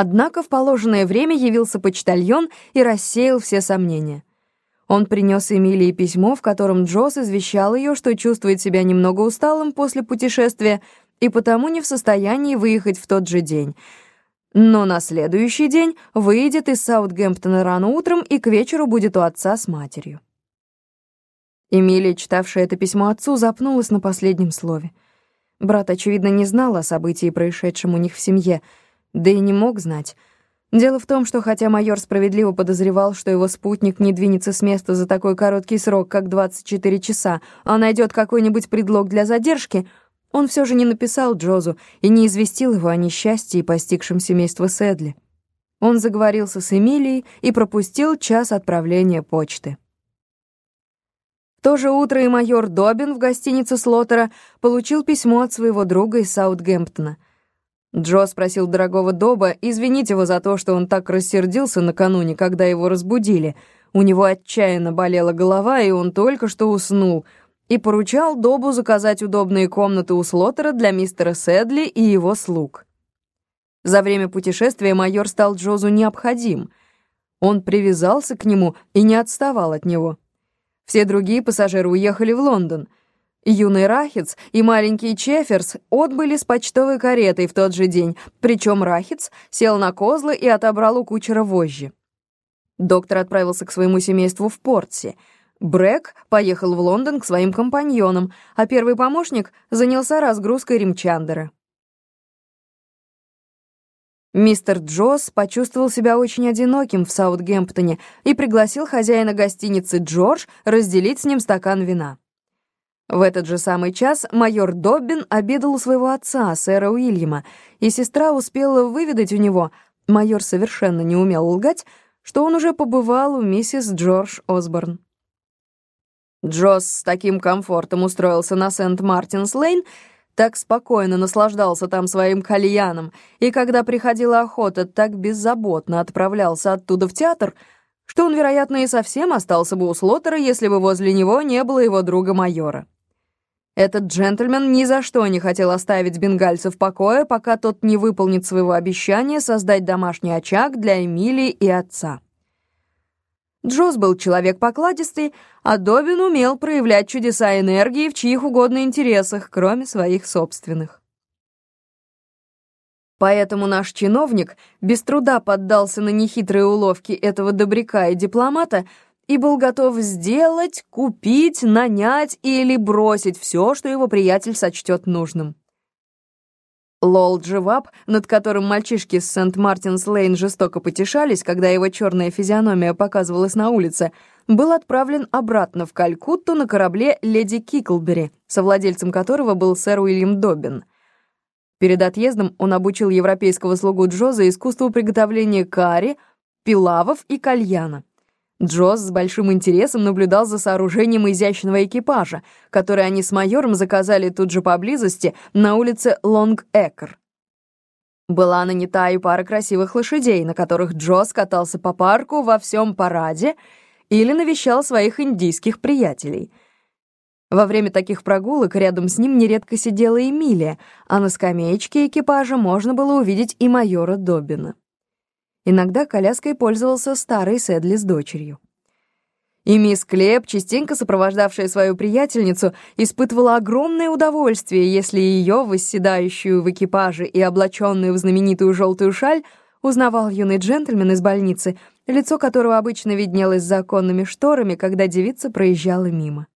Однако в положенное время явился почтальон и рассеял все сомнения. Он принес Эмилии письмо, в котором Джосс извещал ее, что чувствует себя немного усталым после путешествия и потому не в состоянии выехать в тот же день. Но на следующий день выйдет из Саутгемптона рано утром и к вечеру будет у отца с матерью. Эмилия, читавшая это письмо отцу, запнулась на последнем слове. Брат, очевидно, не знал о событии, происшедшем у них в семье, да и не мог знать — Дело в том, что хотя майор справедливо подозревал, что его спутник не двинется с места за такой короткий срок, как 24 часа, а найдет какой-нибудь предлог для задержки, он все же не написал Джозу и не известил его о несчастье, постигшем семейство Сэдли. Он заговорился с Эмилией и пропустил час отправления почты. В то же утро и майор Добин в гостинице Слоттера получил письмо от своего друга из Саутгемптона — Джо спросил дорогого Доба извинить его за то, что он так рассердился накануне, когда его разбудили. У него отчаянно болела голова, и он только что уснул, и поручал Добу заказать удобные комнаты у Слоттера для мистера Сэдли и его слуг. За время путешествия майор стал Джозу необходим. Он привязался к нему и не отставал от него. Все другие пассажиры уехали в Лондон — Юный Рахиц и маленький Чеферс отбыли с почтовой каретой в тот же день, причем Рахиц сел на козлы и отобрал у кучера вожжи. Доктор отправился к своему семейству в Портсе. Брэк поехал в Лондон к своим компаньонам, а первый помощник занялся разгрузкой ремчандера. Мистер Джосс почувствовал себя очень одиноким в Саутгемптоне и пригласил хозяина гостиницы Джордж разделить с ним стакан вина. В этот же самый час майор Доббин обедал у своего отца, сэра Уильяма, и сестра успела выведать у него, майор совершенно не умел лгать, что он уже побывал у миссис Джордж Осборн. Джосс с таким комфортом устроился на Сент-Мартинс-Лейн, так спокойно наслаждался там своим кальяном, и когда приходила охота, так беззаботно отправлялся оттуда в театр, что он, вероятно, и совсем остался бы у Слоттера, если бы возле него не было его друга-майора. Этот джентльмен ни за что не хотел оставить бенгальца в покое, пока тот не выполнит своего обещания создать домашний очаг для Эмилии и отца. Джоз был человек покладистый, а Добин умел проявлять чудеса энергии в чьих угодно интересах, кроме своих собственных. Поэтому наш чиновник без труда поддался на нехитрые уловки этого добряка и дипломата, и был готов сделать, купить, нанять или бросить все, что его приятель сочтет нужным. Лол Дживаб, над которым мальчишки с Сент-Мартинс-Лейн жестоко потешались, когда его черная физиономия показывалась на улице, был отправлен обратно в Калькутту на корабле «Леди Киклбери», совладельцем которого был сэр Уильям Добин. Перед отъездом он обучил европейского слугу Джоза искусству приготовления карри, пилавов и кальяна. Джосс с большим интересом наблюдал за сооружением изящного экипажа, который они с майором заказали тут же поблизости на улице Лонг-Экр. Была нанята и пара красивых лошадей, на которых Джосс катался по парку во всем параде или навещал своих индийских приятелей. Во время таких прогулок рядом с ним нередко сидела Эмилия, а на скамеечке экипажа можно было увидеть и майора Добина. Иногда коляской пользовался старый Сэдли с дочерью. И мисс Клеп, частенько сопровождавшая свою приятельницу, испытывала огромное удовольствие, если ее, восседающую в экипаже и облаченную в знаменитую желтую шаль, узнавал юный джентльмен из больницы, лицо которого обычно виднелось за оконными шторами, когда девица проезжала мимо.